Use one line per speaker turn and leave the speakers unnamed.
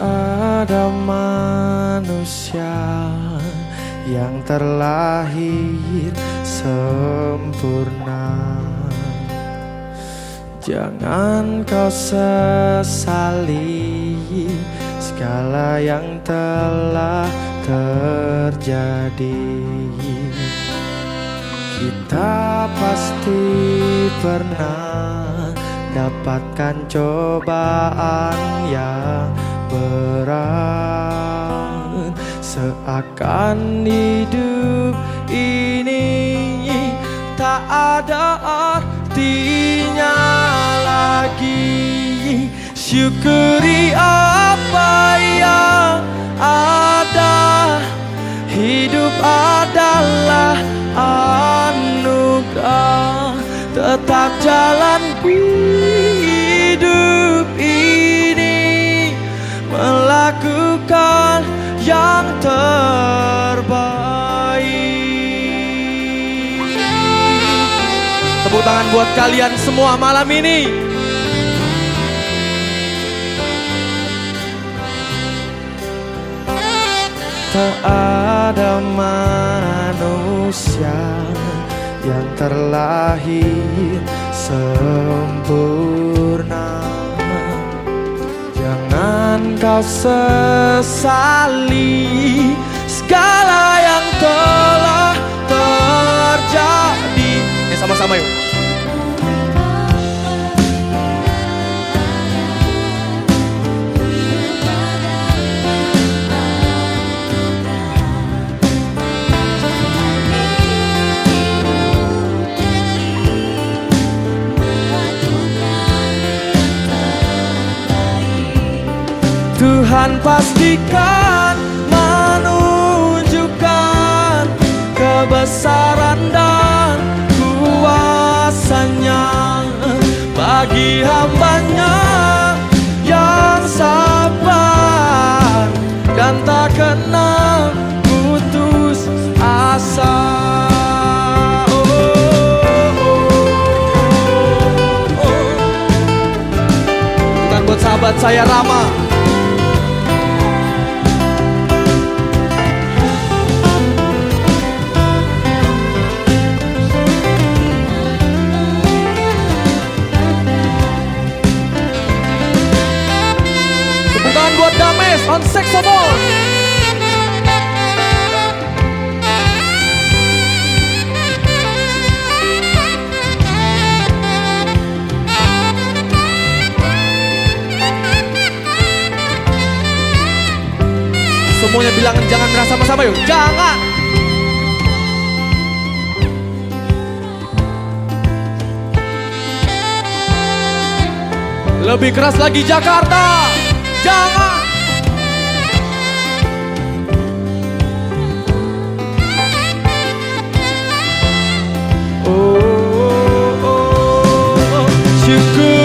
Ada manusia yang terlahir sempurna. Jangan kau sesali segala yang telah terjadi. Kita pasti pernah dapatkan cobaan yang berat Seakan hidup ini tak ada artinya lagi. Syukuri apa yang ada. Hidup adalah anugerah. Tetap jalan Tepuk tangan buat kalian semua malam ini. Tak ada manusia yang terlahir sempurna. Jangan kau sesali segala yang telah terjadi Ini sama-sama yuk. Tuhan pastikan menunjukkan kebesaran buat saya Rama. buat Dames on saxophone. Semuanya bilang jangan merasa sama-sama yuk. Jangan. Lebih keras lagi Jakarta. Jangan Oh, oh, oh, oh. Syukur